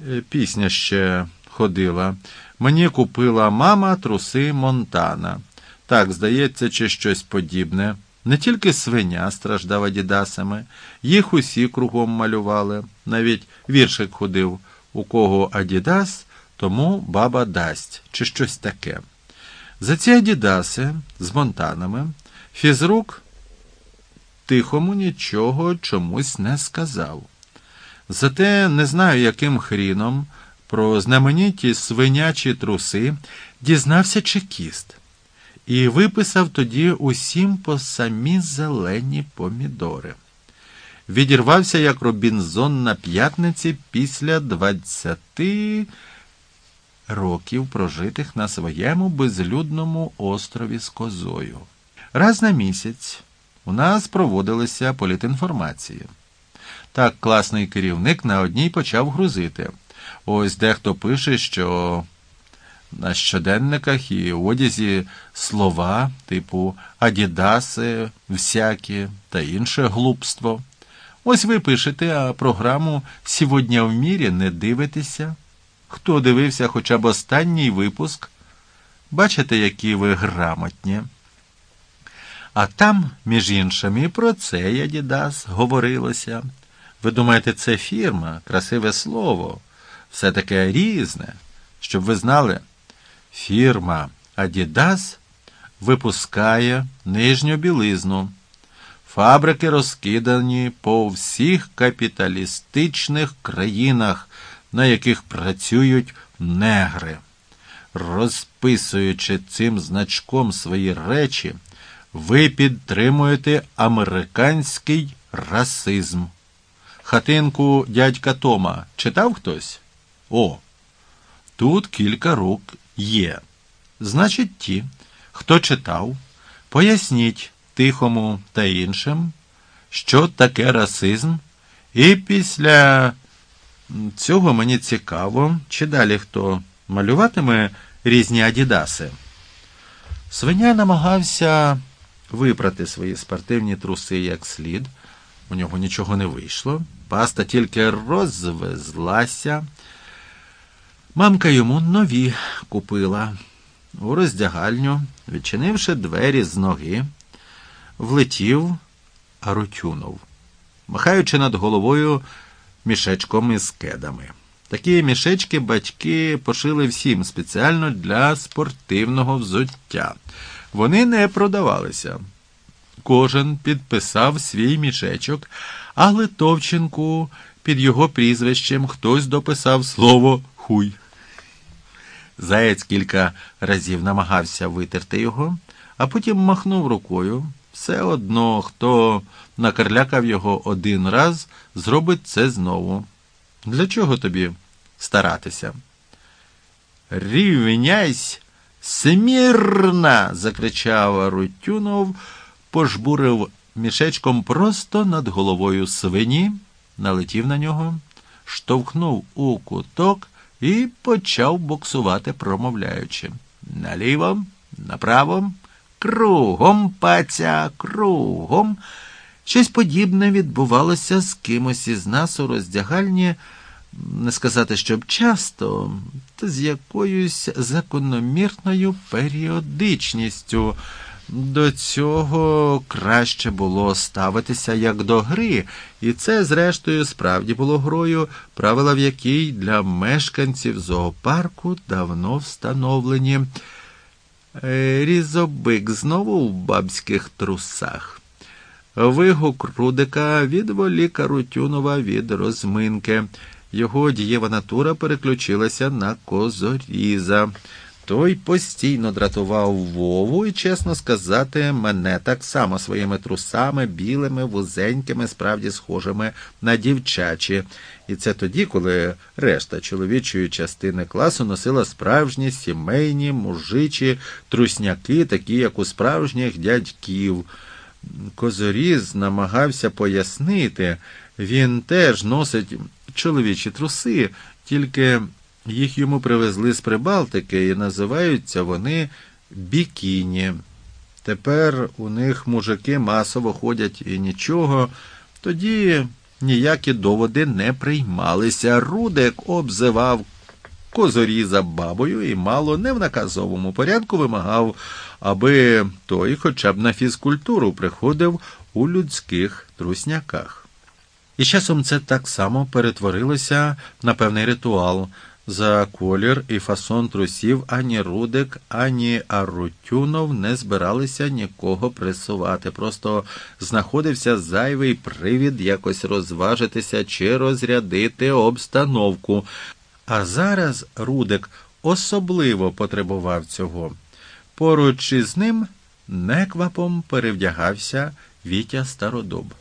Е, Пісня ще ходила. Мені купила мама труси Монтана. Так, здається, чи щось подібне. Не тільки свиня страждав адідасами, їх усі кругом малювали. Навіть віршик ходив, у кого адідас, тому баба дасть, чи щось таке. За ці адідаси з монтанами фізрук тихому нічого чомусь не сказав. Зате не знаю, яким хріном про знамениті свинячі труси дізнався чекіст і виписав тоді усім по самі зелені помідори. Відірвався як Робінзон на п'ятниці після двадцяти років, прожитих на своєму безлюдному острові з козою. Раз на місяць у нас проводилися політінформації. Так класний керівник на одній почав грузити. Ось дехто пише, що на щоденниках і одязі слова, типу адідаси, всякі та інше глупство. Ось ви пишете, а програму «Сьогодні в мірі не дивитеся. Хто дивився хоча б останній випуск? Бачите, які ви грамотні. А там, між іншим, і про це Адідас говорилося. Ви думаєте, це фірма, красиве слово, все таке різне, щоб ви знали, фірма Адідас випускає нижню білизну. Фабрики розкидані по всіх капіталістичних країнах, на яких працюють негри. Розписуючи цим значком свої речі, ви підтримуєте американський расизм. Хатинку дядька Тома читав хтось? О, тут кілька рук є. Значить, ті, хто читав, поясніть тихому та іншим, що таке расизм, і після цього мені цікаво, чи далі хто малюватиме різні адідаси. Свиня намагався випрати свої спортивні труси як слід. У нього нічого не вийшло. Паста тільки розвезлася. Мамка йому нові купила. У роздягальню, відчинивши двері з ноги, влетів Арутюнов, махаючи над головою мішечком із кедами. Такі мішечки батьки пошили всім спеціально для спортивного взуття. Вони не продавалися. Кожен підписав свій мішечок, а Литовченку під його прізвищем хтось дописав слово хуй. Заєць кілька разів намагався витерти його, а потім махнув рукою. Все одно, хто накарлякав його один раз, зробить це знову. Для чого тобі старатися? Рівняйсь, смірна. закричав Рутюнов, пожбурив мішечком просто над головою свині, налетів на нього, штовхнув у куток і почав боксувати, промовляючи. Наліво, направо, кругом паця, кругом. Щось подібне відбувалося з кимось із нас у роздягальні, не сказати, щоб часто, та з якоюсь закономірною періодичністю. До цього краще було ставитися як до гри, і це, зрештою, справді було грою, правила в якій для мешканців зоопарку давно встановлені. Е, різобик знову в бабських трусах. Вигук Рудика відволік Рутюнова від розминки. Його дієва натура переключилася на козоріза. Той постійно дратував Вову і, чесно сказати, мене так само своїми трусами, білими, вузенькими, справді схожими на дівчачі. І це тоді, коли решта чоловічої частини класу носила справжні сімейні, мужичі, трусняки, такі, як у справжніх дядьків. Козоріз намагався пояснити, він теж носить чоловічі труси, тільки їх йому привезли з Прибалтики і називаються вони бікіні. Тепер у них мужики масово ходять і нічого. Тоді ніякі доводи не приймалися. Рудик обзивав козоріза бабою і мало не в наказовому порядку вимагав, аби той хоча б на фізкультуру приходив у людських трусняках. І часом це так само перетворилося на певний ритуал. За колір і фасон трусів ані Рудик, ані Арутюнов не збиралися нікого пресувати. Просто знаходився зайвий привід якось розважитися чи розрядити обстановку. А зараз Рудик особливо потребував цього. Поруч із ним неквапом перевдягався Вітя Стародуб.